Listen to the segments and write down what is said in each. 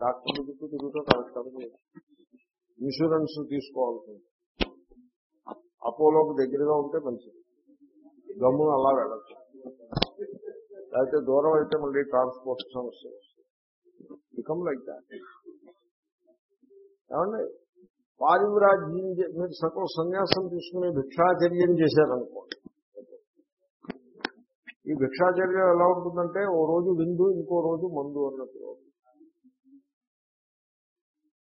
Doctor చుట్టూ తిరుగుతూ collector insurance తీసుకోవాల్సి అపోలోకి దగ్గరగా ఉంటే మంచిది. గమ్ము అలా వెళ్ళచ్చు. లేకపోతే దూరం అయితే మళ్ళీ ట్రాన్స్పోర్ట్ సమస్య బికమ్ లైక్ దాట్ ఏమండి? పారివ్రాజ్యం మీరు సకల సన్యాసం తీసుకుని భిక్షాచర్యం చేశారనుకోండి. ఈ భిక్షాచర్యం ఎలా ఉంటుందంటే ఓ రోజు విందు ఇంకో రోజు మందు అన్నట్టు.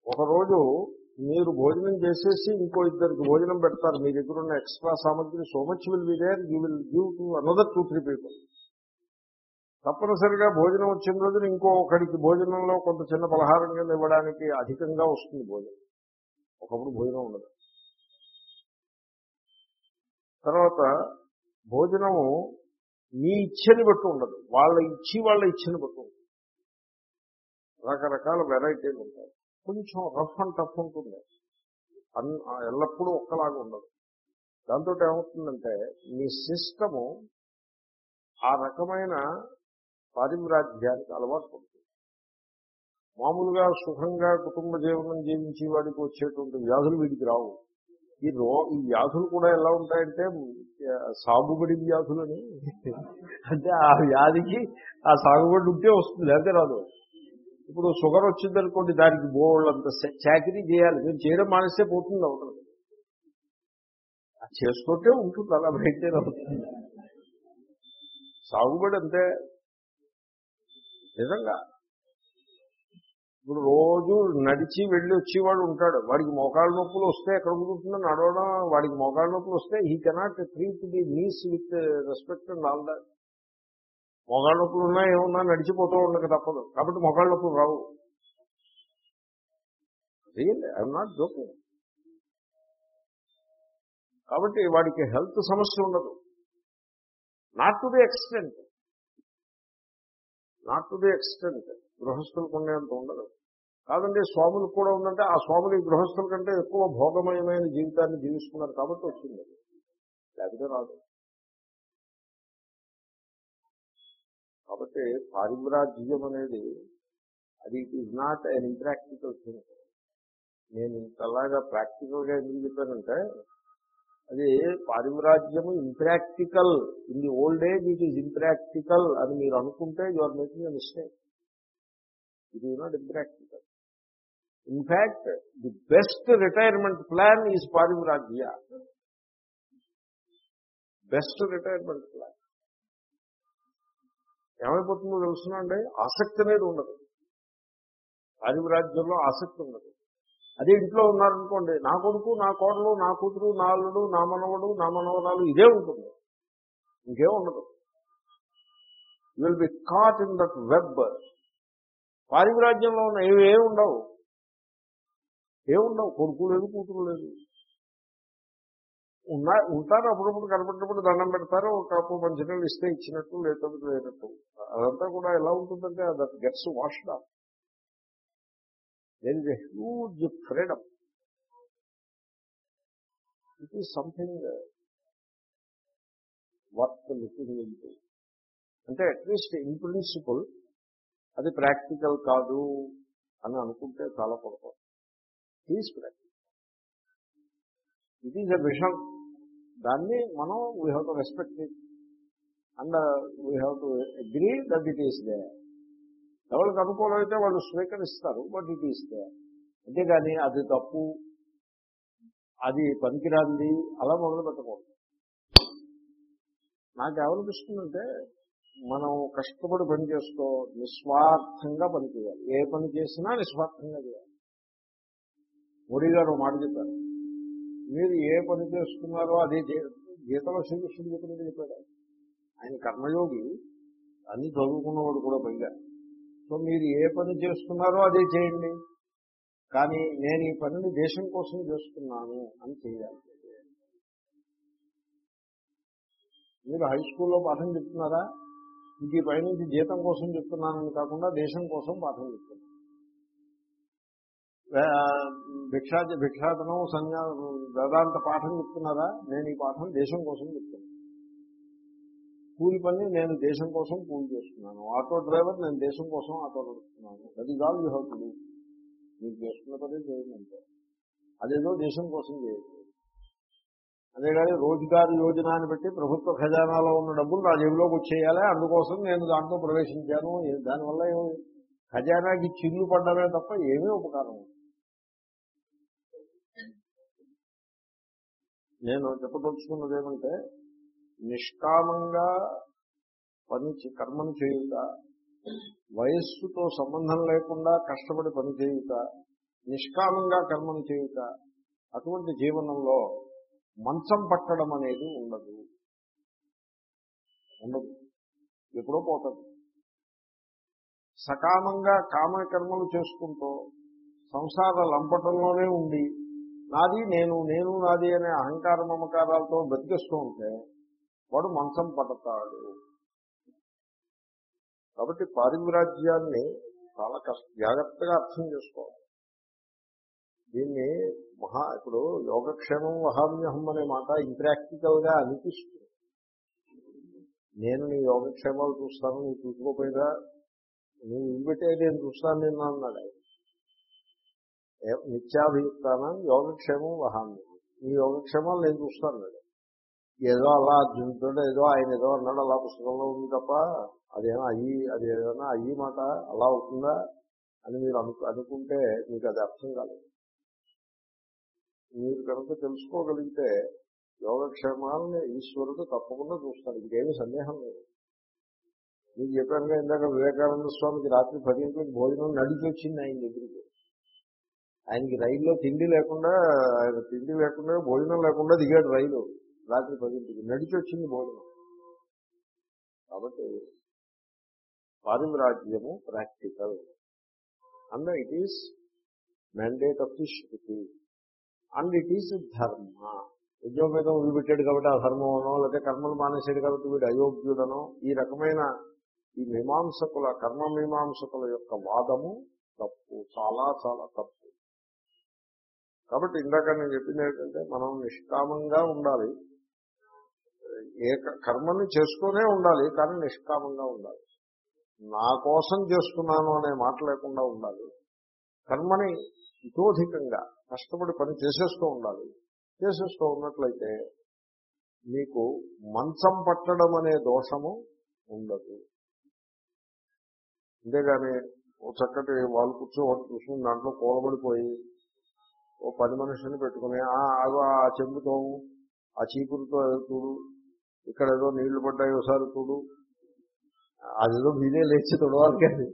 ఒకరోజు మీరు భోజనం చేసేసి ఇంకో ఇద్దరికి భోజనం పెడతారు. మీ దగ్గర ఉన్న ఎక్స్ట్రా సామగ్రి so much will be there you will give to another two three people తప్పనిసరిగా భోజనం వచ్చిన రోజున ఇంకో ఒకడికి భోజనంలో కొంత చిన్న పలహారం కింద ఇవ్వడానికి అధికంగా వస్తుంది భోజనం. ఒకప్పుడు భోజనం ఉండదు. తర్వాత భోజనము మీ ఇచ్చని బట్టి ఉండదు. వాళ్ళ ఇచ్చి వాళ్ళ ఇచ్చని బట్టి ఉంటుంది రకరకాల వెరైటీలు ఉంటాయి. కొంచెం రఫ్ అండ్ టఫ్ ఉంటుంది. అన్ ఎల్లప్పుడూ ఒక్కలాగా ఉండదు. దాంతో ఏమవుతుందంటే మీ సిస్టము ఆ రకమైన పారిమ్రాజ్యానికి అలవాటు పడుతుంది. మామూలుగా సుఖంగా కుటుంబ జీవనం జీవించి వాడికి వచ్చేటువంటి వ్యాధులు వీడికి రావు. ఈ రో ఈ వ్యాధులు కూడా ఎలా ఉంటాయంటే సాగుబడి వ్యాధులని. అంటే ఆ వ్యాధికి ఆ సాగుబడి ఉంటే వస్తుంది లేకపోతే రాదు. ఇప్పుడు షుగర్ వచ్చిందనుకోండి దానికి బోళ్ళు అంత చాకరీ చేయాలి. మీరు చేయడం మానేస్తే పోతుంది అవతల. అది చేసుకుంటే ఉంటుంది అలా మెయింటైన్ అవుతుంది. సాగుబడి అంతే. నిజంగా. ఇప్పుడు రోజు నడిచి వెళ్ళి వచ్చేవాడు ఉంటాడు. వాడికి మోకాళ్ళ నొప్పులు వస్తే ఎక్కడ కుదురుతుందో నడవడం వాడికి మోకాళ్ళ నొప్పులు వస్తే he cannot treat the knees with respect and all that మొగాళ్ళ నొప్పులు ఉన్నా ఏమున్నా నడిచిపోతూ ఉండక తప్పదు. కాబట్టి మొగాళ్ళ నొప్పులు రావు. రియల్ ఐఎమ్ నాట్ జోకింగ్ కాబట్టి వాడికి హెల్త్ సమస్య ఉండదు. Not to the extent not to the extent గృహస్థులకు ఉండేంత ఉండదు. కాదండి స్వాములకు కూడా ఉందంటే ఆ స్వాములు ఈ గృహస్థుల కంటే ఎక్కువ భోగమయమైన జీవితాన్ని జీవిస్తున్నారు కాబట్టి వచ్చింది. అది. లేకపోతే రాదు. కాబట్టి పారిమ్రాజ్యం అనేది అది it is not an impractical thing నేను ఇంతలాగా ప్రాక్టికల్గా ఎందుకు చెప్పానంటే అది పారిమ్రాజ్యము impractical in the old age it is impractical అని మీరు అనుకుంటే you are making a mistake it is not impractical in fact the best retirement plan is పారిమ్రాజ్య best retirement plan ఏమైపోతుందో తెలుసునండి ఆసక్తి అనేది ఉండదు. రాజ్యంలో ఆసక్తి ఉండదు. అదే ఇంట్లో ఉన్నారనుకోండి నా కొడుకు నా కోడలు నా కూతురు నా అల్లుడు నా మనవడు నా మనవరాలు ఇదే ఉంటుంది. ఇంకేం ఉండదు. Will be caught in that web పారివిరాజ్యంలో ఉన్న ఏవి ఏమి ఉండవు? ఏముండవు కొడుకు లేదు కూతురు లేదు. ఉన్నా ఉంటారు అప్పుడప్పుడు కనపడినప్పుడు దండం పెడతారు ఒక కప్పు మంచినీళ్ళు ఇస్తే ఇచ్చినట్టు లేకపోతే లేనట్టు అదంతా కూడా ఎలా ఉంటుందంటే that gets washed off there is a huge freedom it is something worth looking into అంటే అట్లీస్ట్ ఇన్ ప్రిన్సిపల్ అది ప్రాక్టికల్ కాదు అని అనుకుంటే చాలా పొరపాటు. Is practical it is a vision దాన్ని మనం we have to respect it and we have to agree that it is the ఎవరికి అనుకూలం అయితే వాళ్ళు స్వీకరిస్తారు బట్ ఇట్ ఈస్ దే అంతేగాని అది తప్పు అది పనికిరాంది అలా మొదలు పెట్టకూడదు. నాకేమనిపిస్తుందంటే మనం కష్టపడి పని చేస్తూ నిస్వార్థంగా పని చేయాలి. ఏ పని చేసినా నిస్వార్థంగా చేయాలి. మోడీ గారు మాట చెప్పారు. మీరు ఏ పని చేస్తున్నారో అదే గీతలో శ్రీకృష్ణుడు చెప్పినది చెప్పాడు. ఆయన కర్మయోగి అన్ని చదువుకున్నవాడు కూడా పైగా. సో మీరు ఏ పని చేస్తున్నారో అదే చేయండి. కానీ నేను ఈ పనిని దేశం కోసం చేస్తున్నాను అని చేయాలి. మీరు హై స్కూల్లో పాఠం చెప్తున్నారా? ఇది పైనుంచి జీతం కోసం చెప్తున్నానని కాకుండా దేశం కోసం పాఠం చెప్తున్నాను భిక్షా భిక్షాటనం సన్యా వేదాంత పాఠం చెప్తున్నారా? నేను ఈ పాఠం దేశం కోసం చెప్తున్నాను. కూలి పని నేను దేశం కోసం కూలి చేస్తున్నాను. ఆటో డ్రైవర్ నేను దేశం కోసం ఆటో నడుపుతున్నాను. అది కాదు యూ టు మీరు చేస్తున్న పని చేయండి అదేదో దేశం కోసం చేయదు అంతేగాని రోజుగారు యోజన అని పెట్టి ప్రభుత్వ ఖజానాలో ఉన్న డబ్బులు నా జేబులోకి వచ్చేయాలి. అందుకోసం నేను దాంట్లో ప్రవేశించాను. దానివల్ల ఖజానాకి చిల్లు పడ్డమే తప్ప ఏమీ ఉపకారం నేను చెప్పదలుచుకున్నది ఏమంటే నిష్కామంగా పని కర్మను చేయుట వయస్సుతో సంబంధం లేకుండా కష్టపడి పని చేయుట నిష్కామంగా కర్మను చేయుట అటువంటి జీవనంలో మంచం పట్టడం అనేది ఉండదు. ఉండదు. ఎప్పుడో పోతుంది. సకామంగా కామకర్మలు చేసుకుంటూ సంసార లంపటంలోనే ఉండి నాది నేను నేను నాది అనే అహంకార మమకారాలతో బతికేస్తూ ఉంటే వాడు మంచం పడతాడు. కాబట్టి పారివిరాజ్యాన్ని చాలా కష్ట జాగ్రత్తగా అర్థం చేసుకోవాలి. దీన్ని మహా ఇప్పుడు యోగక్షేమం వహామ్యహం అనే మాట ఇంప్రాక్టికల్గా అనిపిస్తుంది. నేను నీ యోగక్షేమాలు చూస్తాను నువ్వు చూసుకోపోయినా నువ్వు ఇవ్వటే నేను చూస్తాను నిన్న అన్నాడు ఆయన. నిత్యాభియుక్తానం యోగక్షేమం వహాన్ని ఈ యోగక్షేమాలు నేను చూస్తాను నేను. ఏదో అలా అర్జునుడు ఏదో ఆయన ఏదో అన్నాడు అలా పుస్తకంలో ఉంది తప్ప అదేమో అయ్యి అది ఏదైనా అయ్యి మాట అలా అవుతుందా అని మీరు అను అనుకుంటే మీకు అది అర్థం కాలేదు. మీరు కనుక తెలుసుకోగలిగితే యోగక్షేమాలని ఈశ్వరుడు తప్పకుండా చూస్తాడు ఇంకేమీ సందేహం లేదు. మీకు చెప్పాను ఇందాక వివేకానంద స్వామికి రాత్రి పదింటికి భోజనం నడిచి వచ్చింది ఆయన దగ్గరికి. ఆయనకి రైల్లో తిండి లేకుండా ఆయన తిండి లేకుండా భోజనం లేకుండా దిగాడు రైలు రాత్రి పదింటికి. నడిచి వచ్చింది భోజనం. కాబట్టి పారివిరాజ్యము practical. And it is mandate of the shruti and it is dharma ఉద్యోగం వదిలిపెట్టాడు కాబట్టి ఆ ధర్మమనో లేకపోతే కర్మలు మానేశాడు కాబట్టి వీడు అయోగ్యుడనో ఈ రకమైన ఈ మీమాంసకుల కర్మ మీమాంసకుల యొక్క వాదము తప్పు చాలా చాలా తప్పు. కాబట్టి ఇందాక నేను చెప్పింది ఏంటంటే మనం నిష్కామంగా ఉండాలి. ఏ కర్మని చేస్తూనే ఉండాలి కానీ నిష్కామంగా ఉండాలి. నా కోసం చేస్తున్నాను అనే మాట లేకుండా ఉండాలి. కర్మని ఇతోధికంగా కష్టపడి పని చేసేస్తూ ఉండాలి. చేసేస్తూ ఉన్నట్లయితే మీకు మంచం పట్టడం అనే దోషము ఉండదు. అంతేగాని చక్కటి వాళ్ళు కూర్చో ఒకటి చూసుకుని దాంట్లో కూలబడిపోయి ఓ పది మనుషుల్ని పెట్టుకుని ఆ ఆ చెంబుతో ఆ చీపురుతో చూడు ఇక్కడ ఏదో నీళ్ళు పడ్డాయి ఒకసారి చూడు. అదేదో మీరే లేచి తొడవాలి కానీ.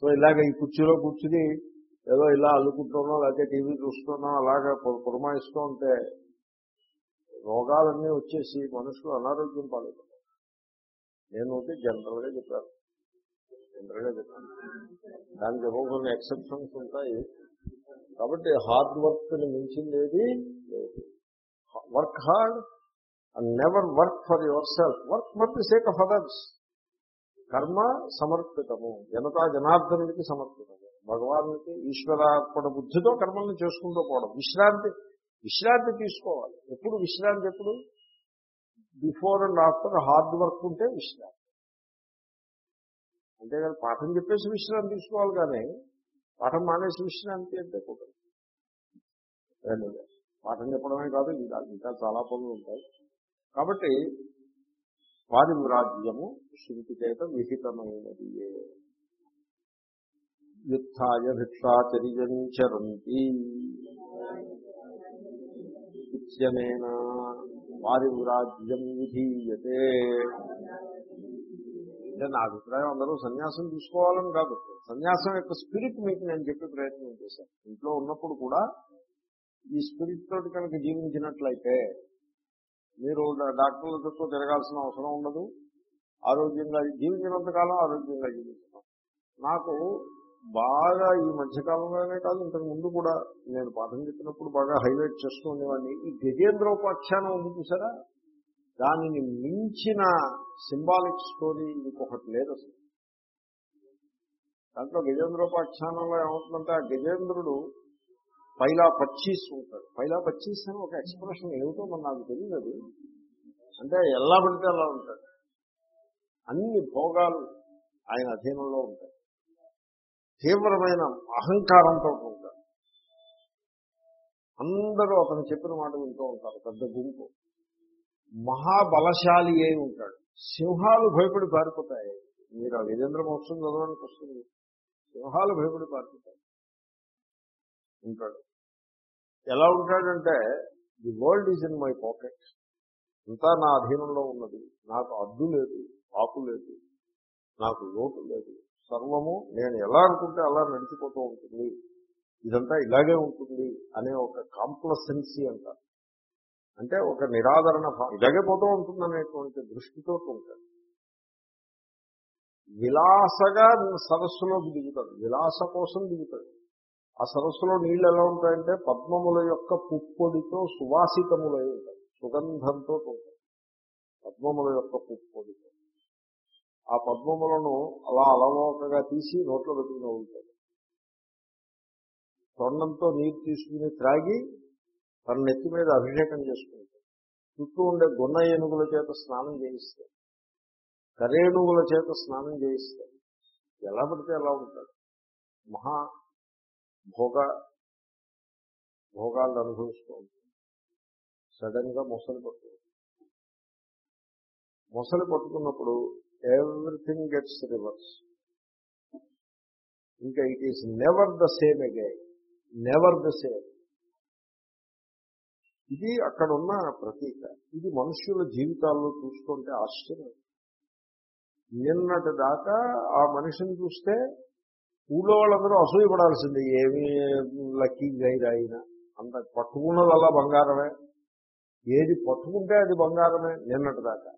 సో ఇలాగ ఈ కుర్చీలో కూర్చుని ఏదో ఇలా అల్లుకుంటున్నాం లేకపోతే టీవీ చూస్తున్నాం అలాగా పురమాయిస్తూ ఉంటే రోగాలన్నీ వచ్చేసి మనుషులు అనారోగ్యం పాలవుతారు నేను అయితే జనరల్గా చెప్పాను. జనరల్గా చెప్పాను. దానికి ఏవో కొన్ని ఎక్సెప్షన్స్ ఉంటాయి. కాబట్టి హార్డ్ వర్క్ని మించిందేది లేదు. Work hard and never work for yourself work for the sake of others కర్మ సమర్పితము. జనతా జనార్దనుడికి సమర్పితము. భగవానుడికి ఈశ్వరార్పణ బుద్ధితో కర్మల్ని చేసుకుంటూ పోవడం విశ్రాంతి విశ్రాంతి తీసుకోవాలి. ఎప్పుడు విశ్రాంతి ఎప్పుడు? Before and after hard work ఉంటే విశ్రాంతి. అంతేగాని పాఠం చెప్పేసి విశ్రాంతి తీసుకోవాలి కానీ పాఠం మానేసి విశ్రాంతి అంటే కుదరదు పాఠం చెప్పడమే కాదు ఇంకా ఇంకా చాలా పనులు ఉంటాయి. కాబట్టి పారివిరాజ్యము శృతి చేత విహితమైనది. యుద్ధాయ భిక్షాచర్యం చరంతి. ఇత్యనేన పారివిరాజ్యం విధీయతే. అంటే నా అభిప్రాయం అందరూ సన్యాసం తీసుకోవాలని కాదు. సన్యాసం యొక్క స్పిరిట్ మీకు నేను చెప్పే ప్రయత్నం చేశాను. ఇంట్లో ఉన్నప్పుడు కూడా ఈ స్పిరిట్ తోటి కనుక జీవించినట్లయితే మీరు డాక్టర్ల చుట్టూ తిరగాల్సిన అవసరం ఉండదు. ఆరోగ్యంగా జీవించినంత కాలం ఆరోగ్యంగా జీవించడం. నాకు బాగా ఈ మధ్యకాలంలోనే కాదు ఇంతకు ముందు కూడా నేను పాఠం చెప్పినప్పుడు బాగా హైలైట్ చేస్తూ ఉండేవాడిని. ఈ గజేంద్రోపాఖ్యానం ఉంది చూసారా? దానిని మించిన సింబాలిక్ స్టోరీ ఇంకొకటి లేదు అసలు. దాంట్లో గజేంద్రోపాఖ్యానంలో ఏమవుతుందంటే ఆ గజేంద్రుడు పైలా పచ్చీస్ ఉంటాడు. పైలా పచ్చీస్ అని ఒక ఎక్స్ప్రెషన్ ఏమిటో మన నాకు తెలియదు. అంటే ఎలా పడితే అలా ఉంటాడు. అన్ని భోగాలు ఆయన అధీనంలో ఉంటాయి. తీవ్రమైన అహంకారంతో ఉంటాడు. అందరూ అతను చెప్పిన మాట వింటూ ఉంటారు. పెద్ద గుంపు. మహాబలశాలి అయి ఉంటాడు. సింహాలు భయపడి పారిపోతాయి. మీరు ఆ విజేంద్ర మోక్షం చదవడానికి వస్తుంది. సింహాలు భయపడి పారిపోతాయి. ఉంటాడు. ఎలా ఉంటాడంటే the world is in my pocket అంతా నా అధీనంలో ఉన్నది. నాకు అడ్డు లేదు ఆపు లేదు నాకు లోటు లేదు. సర్వము నేను ఎలా అనుకుంటే అలా నడిచిపోతూ ఉంటుంది. ఇదంతా ఇలాగే ఉంటుంది అనే ఒక కాంప్లసెన్సీ అంటారు. అంటే ఒక నిరాదరణ భావం. ఇలాగే పోతూ ఉంటుంది. అనేటువంటి దృష్టితో ఉంటాడు విలాసగా సరస్సులో దిగుతాడు. విలాస కోసం దిగుతాడు. ఆ సరస్సులో నీళ్ళు ఎలా ఉంటాయంటే పద్మముల యొక్క పుప్పొడితో సువాసితములై ఉంటాయి. సుగంధంతో ఉంటాయి. పద్మముల యొక్క పుప్పొడితో. ఆ పద్మములను అలా అలవోకగా తీసి నోట్లో పెట్టుకుని ఉంటాడు. తొండంతో నీరు తీసుకుని త్రాగి తన నెత్తి మీద అభిషేకం చేసుకుంటాడు. చుట్టూ ఉండే గున్న ఏనుగుల చేత స్నానం చేయిస్తాడు. కరేణువుల చేత స్నానం చేయిస్తాడు. ఎలా పడితే ఎలా ఉంటాడు. మహా భోగ భోగాలను అనుభవిస్తూ ఉంటాడు. సడన్గా మొసలు పట్టుకుంటాడు. మొసలు పట్టుకున్నప్పుడు ఎవ్రీథింగ్ గెట్స్ రివర్స్ ఇంకా it is never the same again never the same ఇది అక్కడ ఉన్న ప్రతీక. ఇది మనుష్యుల జీవితాల్లో చూసుకుంటే ఆశ్చర్యం. నిన్నటి దాకా ఆ మనిషిని చూస్తే ఊళ్ళో వాళ్ళందరూ అసూయపడాల్సింది ఏమి లక్కీ గైడ్ అయినా అంత పట్టుకున్నది అలా బంగారమే. ఏది పట్టుకుంటే అది బంగారమే నిన్నటి దాకా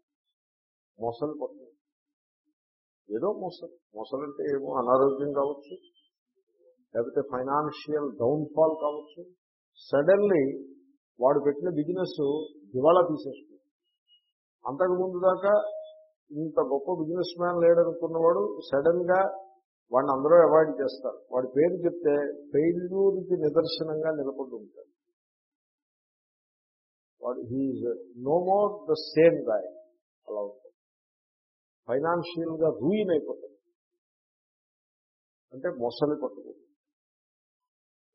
మొసలు పట్టు. ఏదో మొసలు. మొసలంటే ఏమో అనారోగ్యం కావచ్చు లేకపోతే ఫైనాన్షియల్ డౌన్ఫాల్ కావచ్చు. సడన్లీ వాడు పెట్టిన బిజినెస్ దివాళా తీసేస్తుంది అంతకుముందు దాకా ఇంత గొప్ప బిజినెస్ మ్యాన్ లేడనుకున్నవాడు సడన్గా వాడిని అందరూ అవాయిడ్ చేస్తారు. వాడి పేరు చెప్తే ఫెయిల్యూర్కి నిదర్శనంగా నిలబడి ఉంటాడు. వాడు he's no more the same guy అలా ఉంటుంది ఫైనాన్షియల్గా రూయిన్ అయిపోతుంది అంటే మొసలి పట్టుకుంటుంది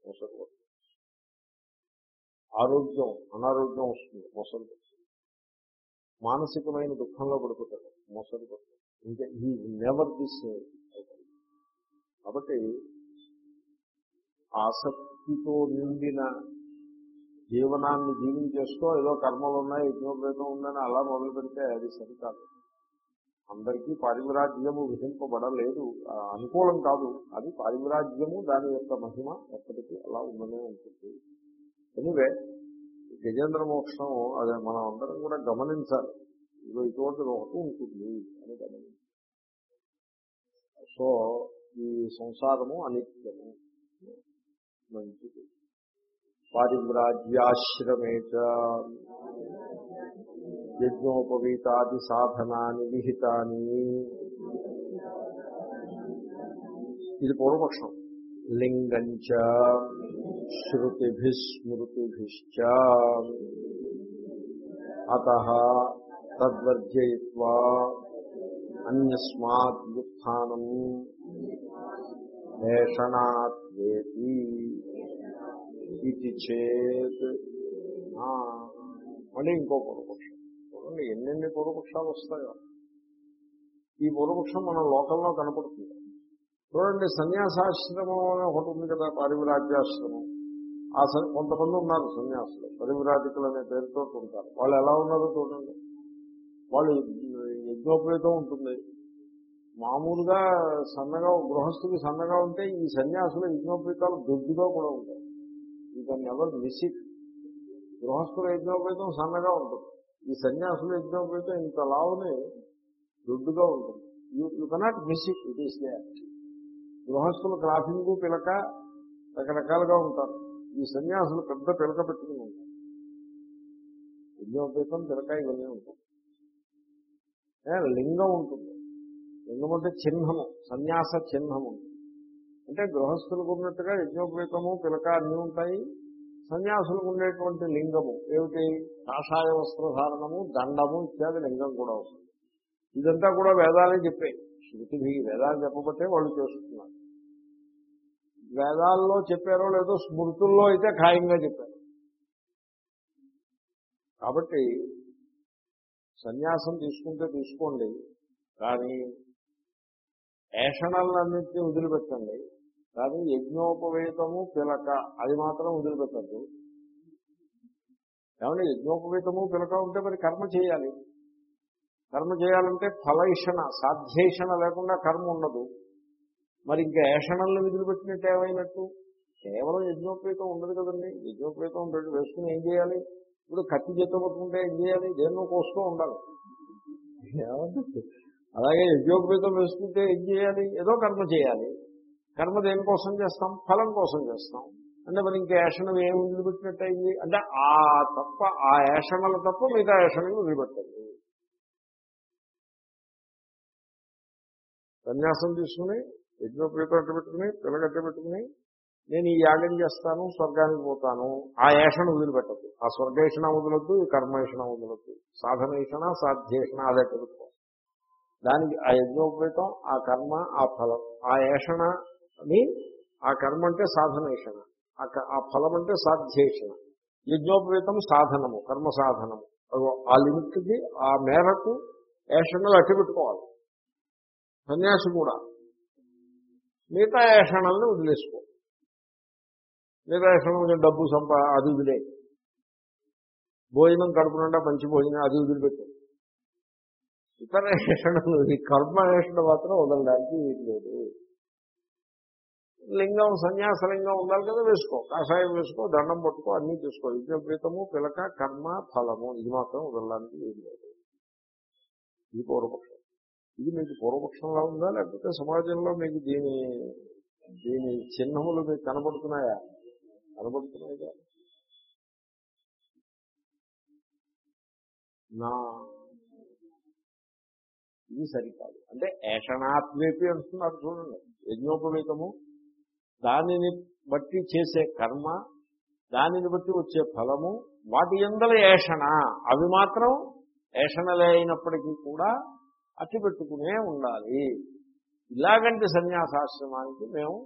మొసలి పట్టుకుంటుంది ఆరోగ్యం అనారోగ్యం వస్తుంది మొసలి మానసికమైన దుఃఖంలో పడిపోతాడు మొసలి ఇంకా ఈ నెవర్ దిస్ కాబట్టి ఆసక్తితో నిండిన జీవనాన్ని జీవించేస్తూ ఏదో కర్మలు ఉన్నాయి యజ్ఞోపేతం ఉందని అలా మొదలు పెడితే అది సరికాదు. అందరికీ పారివిరాజ్యము విధింపబడలేదు. అనుకూలం కాదు. అది పారివిరాజ్యము దాని యొక్క మహిమ ఎప్పటికీ అలా ఉండనే ఉంటుంది. ఎనివే గజేంద్ర మోక్షం అదే మనం అందరం కూడా గమనించాలి. ఇదో ఇటువంటిది ఒకటి ఉంటుంది అని గమనించాలి. సో ఈ సంసారము అనిత్యము. మంచిది. పారివ్రాజ్యాశ్రమేచ యజ్ఞోపవీతాది సాధనాన్ని విహితాన్ని ఇది పూర్వపక్షం. లింగంచ శృతిభిస్మృతిభిశ్చ అత తద్వర్జయిత్వా అన్యస్మాత్ వ్యుత్నం భేషణాత్వేతి ఇది చేత్ మళ్ళీ ఇంకో పూర్వపక్షం. చూడండి ఎన్నెన్ని పూర్వపక్షాలు వస్తాయో. ఈ పూర్వపక్షం మన లోకంలో కనపడుతుంది. చూడండి సన్యాసాశ్రమం అని ఒకటి ఉంది కదా పారివిరాజ్యాశ్రమం. ఆ కొంతమంది ఉన్నారు సన్యాసులు. పరివిరాజకులు అనే పేరుతో ఉంటారు. వాళ్ళు ఎలా ఉన్నారో చూడండి. వాళ్ళు యజ్ఞోపేతం ఉంటుంది. మామూలుగా సన్నగా గృహస్థుకి సన్నగా ఉంటే ఈ సన్యాసుల యజ్ఞోపేతాలు దొడ్డుగా కూడా ఉంటాయి. ఈ దాన్ని ఎవరు మిస్ గృహస్థుల యజ్ఞోపేతం సన్నగా ఉంటుంది. ఈ సన్యాసుల యజ్ఞోపేతం ఇంత లావుని దొడ్డుగా ఉంటుంది. You you cannot miss it it is గృహస్థులు క్రాఫింగ్ పిలక రకరకాలుగా ఉంటారు. ఈ సన్యాసులు పెద్ద పిలక పెట్టుకుని ఉంటారు. యజ్ఞోపేతం పిలక ఇవన్నీ ఉంటాయి. లింగం ఉంటుంది. లింగం అంటే చిహ్నము సన్యాస చిహ్నము అంటే గృహస్థులకు ఉన్నట్టుగా యజ్ఞోపేతము పిలక అన్నీ ఉంటాయి. సన్యాసులకు ఉండేటువంటి లింగము ఏమిటి? కాషాయ వస్త్రధారణము దండము ఇత్యాది లింగం కూడా ఉంటుంది ఇదంతా కూడా వేదాలే చెప్పాయి శృతి వేదాలు చెప్పబట్టే వాళ్ళు చేస్తున్నారు. వేదాల్లో చెప్పారో లేదో స్మృతుల్లో అయితే ఖాయంగా చెప్పారు. కాబట్టి సన్యాసం తీసుకుంటే తీసుకోండి కానీ ఏషణలన్నింటినీ వదిలిపెట్టండి కానీ యజ్ఞోపవేతము పిలక అది మాత్రం వదిలిపెట్టద్దు. ఏమంటే యజ్ఞోపవేతము పిలక ఉంటే మరి కర్మ చేయాలి. కర్మ చేయాలంటే ఫలైషణ సాధ్యేషణ లేకుండా కర్మ ఉండదు. మరి ఇంకా ఏషణల్ని విదిలిపెట్టినట్టు ఏమైనట్టు? కేవలం యజ్ఞోపేతం ఉండదు కదండి. యజ్ఞోపేతం రెండు వేసుకుని ఏం చేయాలి? ఇప్పుడు కత్తి చేత పట్టుకుంటే ఏం చేయాలి? దేన్నో కోస్తూ ఉండాలి. అలాగే యజ్ఞోపేతం వేసుకుంటే ఏం చేయాలి? ఏదో కర్మ చేయాలి. కర్మ దేనికోసం చేస్తాం? ఫలం కోసం చేస్తాం. అంటే మరి ఇంకా ఏషణం ఏమి వదిలిపెట్టినట్టు అయింది? అంటే ఆ తప్ప ఆ ఏషణలు తప్ప మిగతా ఏషణలు వదిలిపెట్టండి సన్యాసం తీసుకుని యజ్ఞోపేతం అట్ట పెట్టుకుని పిల్లగట్ట పెట్టుకుని నేను ఈ యాగం చేస్తాను స్వర్గానికి పోతాను. ఆ ఏషణ వదిలిపెట్టద్దు ఆ స్వర్గేషణ వదలొద్దు ఈ కర్మేషణ వదలొద్దు. సాధనేషణ సాధ్యేషణ అదే పెట్టుకో. దానికి ఆ యజ్ఞోపేతం ఆ కర్మ ఆ ఫలం. ఆ ఏషణని ఆ కర్మ అంటే సాధనేషణ. ఆ ఫలం అంటే సాధ్యేషణ. యజ్ఞోపేతం సాధనము కర్మ సాధనము. ఆ లిమిట్కి ఆ మేరకు ఏషణలు అట్టి పెట్టుకోవాలి. సన్యాసి కూడా. మిగతా ఏషణల్ని వదిలేసుకో. మిగతా ఏషణం కొంచెం డబ్బు సంపా అది వదిలే. భోజనం కడుపు నిండా మంచి భోజనం అది వదిలిపెట్టు. ఇతర ఏషణలు ఈ కర్మ మాత్రం వదలడానికి వీలు లేదు. లింగం సన్యాస లింగం ఉండాలి కదా వేసుకో. కాషాయం వేసుకో దండం పట్టుకో అన్నీ తీసుకో యజ్ఞప్రీతము పిలక కర్మ ఫలము ఇది మాత్రం వదలడానికి వీలు లేదు. ఇది పూర్వపక్షం. ఇది మీకు పూర్వపక్షంలా ఉందా? లేకపోతే సమాజంలో మీకు దీని దీని చిహ్నములు మీకు కనబడుతున్నాయా? కనబడుతున్నాయిగా? నా ఇది సరికాదు. అంటే ఏషణాత్వేపి అంటున్నారు చూడండి. యజ్ఞోపవేతము. దానిని బట్టి చేసే కర్మ దానిని బట్టి వచ్చే ఫలము వాటి ఎందల ఏషణ? అవి మాత్రం ఏషణలే అయినప్పటికీ కూడా అట్టి పెట్టుకునే ఉండాలి. ఇలాగంటి సన్యాసాశ్రమానికి మేము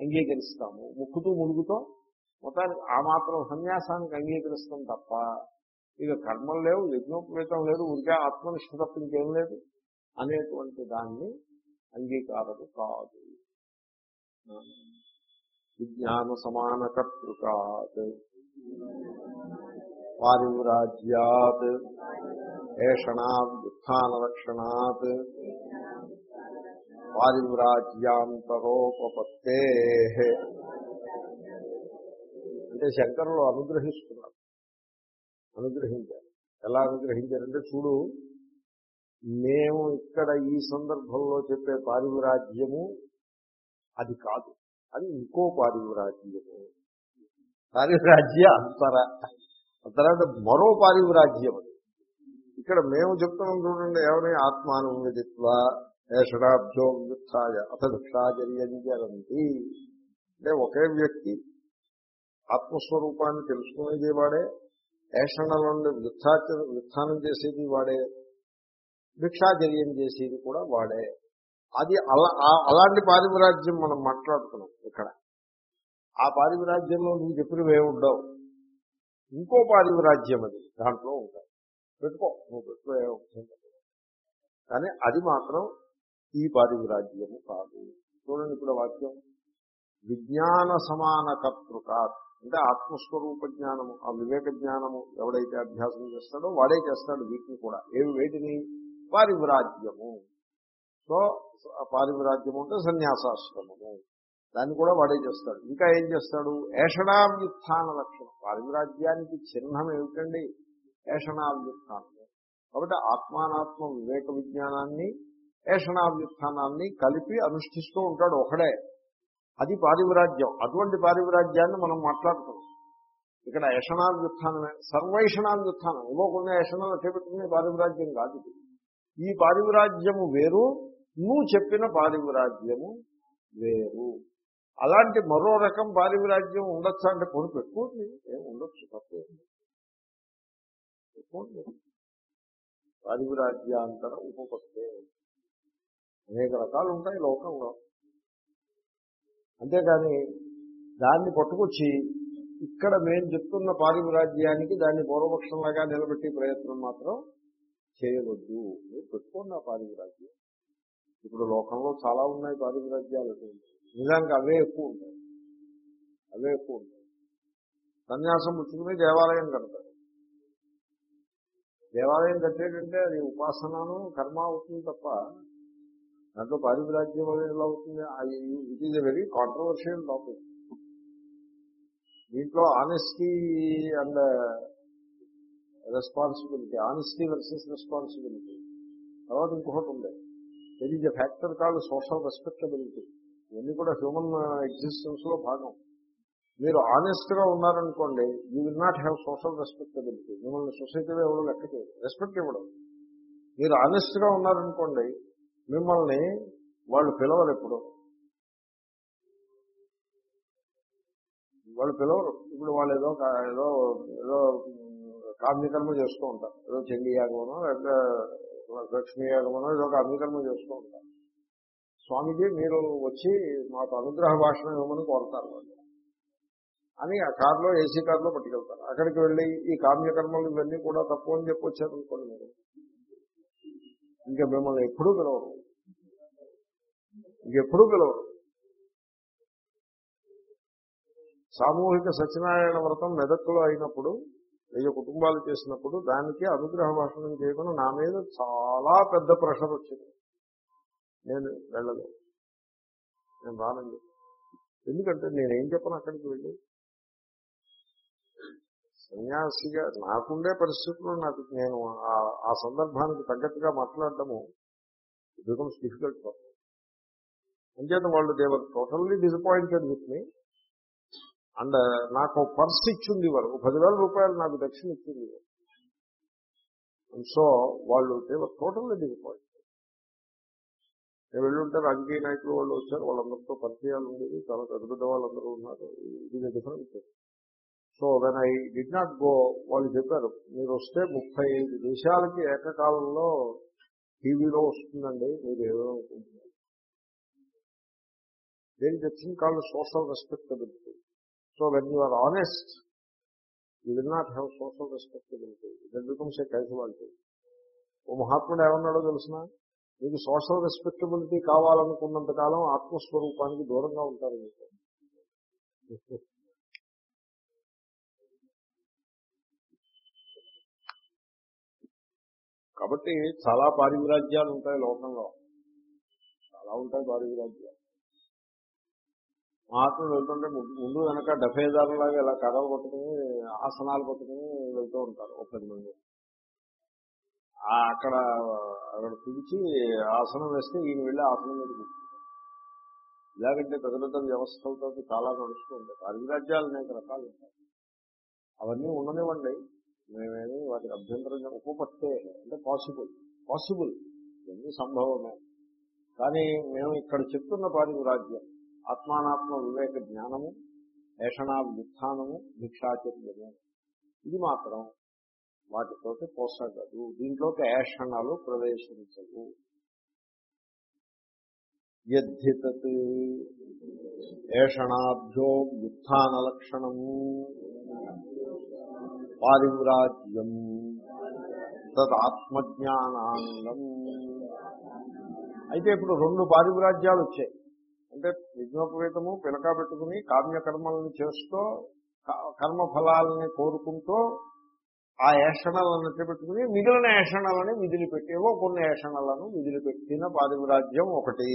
అంగీకరిస్తాము. ముక్కుతూ ముడుగుతో మొత్తానికి ఆ మాత్రం సన్యాసానికి అంగీకరిస్తాం తప్ప ఇక కర్మలు లేవు యజ్ఞోపవేతం లేదు ఉరికే ఆత్మనిష్ట తప్ప ఇంకేం లేదు అనేటువంటి దాన్ని అంగీకారము కాదు. విజ్ఞాన సమాన కర్తృకాత్ పారివ్రాజ్యాత్. ఏషణాభ్యుత్నరక్షణాత్ పారివ్రాజ్యాంతరోపత్తే అంటే శంకరులు అనుగ్రహిస్తున్నారు. అనుగ్రహించారు. ఎలా అనుగ్రహించారంటే చూడు మేము ఇక్కడ ఈ సందర్భంలో చెప్పే పారివ్రాజ్యము అది కాదు. అది ఇంకో పారివ్రాజ్యము. పారివ్రాజ్య అంతర. అంతర అంటే మరో పారివ్రాజ్యం అది ఇక్కడ మేము చెప్తున్నాం చూడండి ఏమని ఆత్మానువిదిత్వ ఏషడాభ్యో వ్యుత్థాయ అత భిక్షాచర్యంజరంతి అంటే ఒకే వ్యక్తి ఆత్మస్వరూపాన్ని తెలుసుకునేది వాడే ఏషణల నుండి వ్యుత్థాచ వ్యుత్థానం చేసేది వాడే భిక్షాచర్యం చేసేది కూడా వాడే. అది అలా అలాంటి పారివిరాజ్యం మనం మాట్లాడుతున్నాం ఇక్కడ. ఆ పారివిరాజ్యంలో నువ్వు చెప్పినవే ఏమి ఉండవు ఇంకో పారివిరాజ్యం అది దాంట్లో ఉంటాయి పెట్టుకో. నువ్వు పెట్టుకో కానీ అది మాత్రం ఈ పారివిరాజ్యము కాదు. చూడండి ఇప్పుడు వాక్యం. విజ్ఞాన సమాన కర్తృకాత్ అంటే ఆత్మస్వరూప జ్ఞానము ఆ వివేక జ్ఞానము ఎవడైతే అభ్యాసం చేస్తాడో వాడే చేస్తాడు వీటిని కూడా. ఏవి వేటిని? పారివిరాజ్యము సో ఆ పారివిరాజ్యము అంటే సన్యాసాశ్రమము. దాన్ని కూడా వాడే చేస్తాడు. ఇంకా ఏం చేస్తాడు? ఏషణావ్యుత్థాన లక్షణం. పారివిరాజ్యానికి చిహ్నం ఏమిటండి? ఏషణావ్యుత్థానము కాబట్టి ఆత్మానాత్మ వివేక విజ్ఞానాన్ని ఏషణావ్యుత్థానాన్ని కలిపి అనుష్ఠిస్తూ ఉంటాడు ఒకడే. అది పారివిరాజ్యం. అటువంటి పారివిరాజ్యాన్ని మనం మాట్లాడుతున్నాం ఇక్కడ యషణావ్యుత్థానమే సర్వైషణావ్యుత్థానం. ఏవో కొన్ని యషణాలు చేపెట్టుకునే పారివిరాజ్యం కాదు ఈ పారివిరాజ్యము వేరు నువ్వు చెప్పిన పారివిరాజ్యము వేరు. అలాంటి మరో రకం పారివిరాజ్యం ఉండొచ్చా అంటే కొని పెట్టుకోండి ఏం ఉండొచ్చు తప్పే పెట్టుకోండి ఉపపత్తే. అనేక రకాలు ఉంటాయి లోకంలో. అంతేకాని దాన్ని పట్టుకొచ్చి ఇక్కడ మేము చెప్తున్న పారివిరాజ్యానికి దాన్ని పూర్వపక్షంలాగా నిలబెట్టే ప్రయత్నం మాత్రం చేయవద్దు. మీరు పెట్టుకోండి ఆ పారివిరాజ్యం ఇప్పుడు లోకంలో చాలా ఉన్నాయి పారివిరాజ్యాలు నిజానికి అవే ఎక్కువ ఉంటాయి అవే ఎక్కువ ఉంటాయి సన్యాసం పుచ్చుకుని దేవాలయం కడతారు. దేవాలయం కట్టేటంటే అది ఉపాసనను కర్మ అవుతుంది తప్ప దాంట్లో పారివిరాజ్యం అనేది ఎలా అవుతుంది? It is a very controversial topic దీంట్లో honesty and responsibility honesty versus responsibility తర్వాత ఇంకొకటి ఉంది. There is a factor called social respectability ఇవన్నీ కూడా హ్యూమన్ ఎగ్జిస్టెన్స్లో భాగం. మీరు ఆనెస్ట్గా ఉన్నారనుకోండి you will not have social respectability మిమ్మల్ని సొసైటీలో ఎవరు లెక్కకి రెస్పెక్ట్ ఇవ్వడం మీరు ఆనెస్ట్గా ఉన్నారనుకోండి మిమ్మల్ని వాళ్ళు పిలవరు ఎప్పుడు. వాళ్ళు పిలవరు. ఇప్పుడు వాళ్ళు ఏదో ఏదో ఏదో కామ్యకర్మ చేస్తూ ఉంటారు. ఏదో చండీ యాగమనో లేదా లక్ష్మీ యాగమనో ఏదో కామ్యకర్మ చేస్తూ ఉంటారు. స్వామిజీ మీరు వచ్చి మాకు అనుగ్రహ భాషణ ఇవ్వమని కోరుతారు వాళ్ళు. అని ఆ కారులో ఏసీ కారులో పట్టుకెళ్తారు. అక్కడికి వెళ్ళి ఈ కామ్యకర్మలు ఇవన్నీ కూడా తప్పు అని చెప్పి వచ్చారు అనుకోండి మీరు. ఇంకా మిమ్మల్ని ఎప్పుడూ పిలవరు. ఇంకెప్పుడూ పిలవరు. సామూహిక సత్యనారాయణ వ్రతం మెదక్లో అయినప్పుడు వెయ్యి కుటుంబాలు చేసినప్పుడు దానికి అనుగ్రహ భాషణం చేయకుండా నా మీద చాలా పెద్ద ప్రెషర్ వచ్చింది. నేను వెళ్ళలేదు. నేను రానండి ఎందుకంటే నేనేం చెప్పను అక్కడికి వెళ్ళి? సన్యాసిగా నాకుండే పరిస్థితుల్లో నాకు నేను ఆ- సందర్భానికి తగ్గట్టుగా మాట్లాడటము బికమ్స్ డిఫికల్ట్ ఫర్ అంచేత వాళ్ళు they were totally disappointed with me. And నాకు పర్స్ ఇచ్చింది వారు. పదివేల రూపాయలు నాకు దక్షిణ ఇచ్చింది సో వాళ్ళు దేవర్ టోటల్లీ డిసప్పాయింటెడ్. నేను వెళ్ళుంటే రాజకీయ నాయకులు వాళ్ళు వచ్చారు. వాళ్ళందరితో పరిచయాలు ఉండేవి. చాలా పెద్ద పెద్ద వాళ్ళందరూ ఉన్నారు. ఇది different so when I did not go వాళ్ళు చెప్పారు మీరు వస్తే ముప్పై ఐదు దేశాలకి ఏకకాలంలో టీవీలో వస్తుందండి మీరు ఏమనుకుంటున్నారు దేని తెచ్చింది కాళ్ళు social respectability so when you are honest you will not have social respectability that becomes a casualty ఓ మహాత్ముడు ఏమన్నాడో తెలిసిన? మీకు సోషల్ రెస్పెక్టబిలిటీ కావాలనుకున్నంత కాలం ఆత్మస్వరూపానికి దూరంగా ఉంటారు మీకు కాబట్టి చాలా పారివిరాజ్యాలు ఉంటాయి లోకంలో. చాలా ఉంటాయి పారివిరాజ్యాలు. మహాత్ములు వెళ్తుంటే ముందు- వెనక డఫేదారులాగా ఇలా కథలు పట్టుకుని ఆసనాలు పట్టుకుని వెళ్తూ ఉంటారు ఒక పది మంది. అక్కడ అక్కడ పిలిచి ఆసనం వేస్తే ఈయన వెళ్ళి ఆసనం మీద కూర్చుంటారు. ఇలాగంటే పెద్ద పెద్ద వ్యవస్థలతో చాలా నడుస్తూ ఉంటాయి. పారివిరాజ్యాలు అనేక రకాలు ఉంటాయి. అవన్నీ ఉండనివ్వండి. మేమేమి వాటికి అభ్యంతరంగా చెప్ప- ఉపపత్తే అంటే పాసిబుల్ పాసిబుల్ ఇవన్నీ సంభవమే. కానీ మేము ఇక్కడ చెప్తున్న పారివిరాజ్యం ఆత్మానాత్మ వివేక జ్ఞానము ఏషణా వ్యుత్థానము భిక్షాచర్యము ఇది మాత్రం వాటితోటి పోసగదు దీంట్లోకి ఏషణాలు ప్రవేశించవు యద్ధితత్ ఏషణాభ్యో వ్యుత్న లక్షణము పారివ్రాజ్యం తదాత్మజ్ఞానాంగం అయితే ఇప్పుడు రెండు పారివ్రాజ్యాలు వచ్చాయి. అంటే యజ్ఞోపవేతము పిలక పెట్టుకుని కామ్యకర్మలను చేస్తూ కర్మఫలాలని కోరుకుంటూ ఆ ఏషణలను పెట్టుకుని మిగిలిన ఏషణలని విదిలిపెట్టేవో కొన్ని ఏషణలను విదిలిపెట్టిన పారివ్రాజ్యం ఒకటి.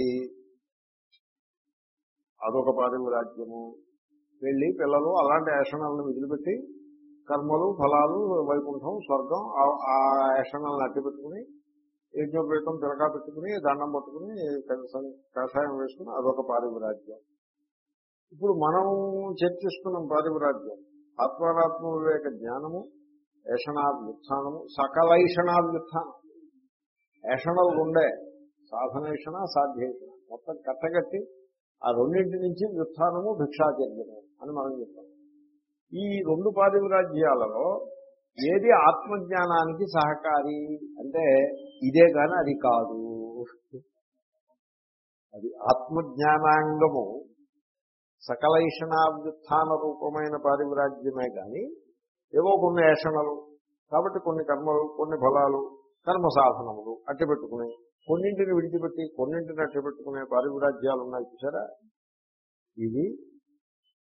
అదొక పారివ్రాజ్యము. వెళ్ళి పిల్లలు అలాంటి ఏషణలను విదిలిపెట్టి కర్మలు ఫలాలు వైకుంఠం స్వర్గం ఆ- ఆ అట్టి పెట్టుకుని యజ్ఞోపేతం పిలకా పెట్టుకుని దండం పట్టుకుని కషాయం వేసుకుని అదొక పారివిరాజ్యం. ఇప్పుడు మనం చర్చిస్తున్నాం పారివిరాజ్యం. ఆత్మానాత్మ వివేక జ్ఞానము ఏషణాభ్యుత్థానము సకలైషణాభ్యుత్థానం. ఏషణలు ఉండే సాధనేషణ సాధ్యేషణ. మొత్తం కట్టగట్టి ఆ రెండింటి నుంచి వ్యుత్థానము భిక్షాచర్యము అని మనం చెప్తాం ఈ రెండు పారివిరాజ్యాలలో ఏది ఆత్మజ్ఞానానికి సహకారి? అంటే ఇదే కానీ అది కాదు. అది ఆత్మజ్ఞానాంగము సకలైషణాభ్యుత్థాన రూపమైన పారివ్రాజ్యమే కానీ ఏవో కొన్ని ఏషణలు కాబట్టి కొన్ని కర్మలు కొన్ని ఫలాలు కర్మ సాధనములు అట్టి పెట్టుకుని కొన్నింటిని విడిచిపెట్టి కొన్నింటిని అట్టి పెట్టుకునే ఉన్నాయి చూసారా ఇది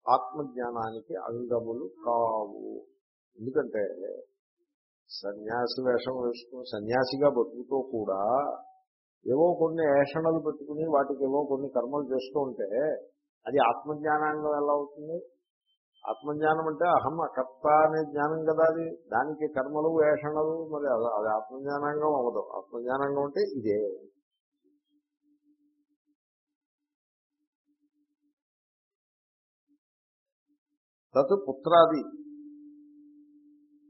ఆత్మజ్ఞానానికి అంగములు కావు. ఎందుకంటే సన్యాసి వేషం వేసుకుని సన్యాసిగా బతుకుతూ కూడా ఏవో కొన్ని ఏషణలు పెట్టుకుని వాటికి ఏవో కొన్ని కర్మలు చేస్తూ ఉంటే అది ఆత్మజ్ఞానంగా ఎలా అవుతుంది? ఆత్మజ్ఞానం అంటే అహం అకర్త అనే జ్ఞానం కదా అది. దానికి కర్మలు వేషణలు మరి అది అది ఆత్మజ్ఞానంగా అవ్వదు. ఆత్మజ్ఞానంగా ఉంటే ఇదే. తత్ పుత్రాది.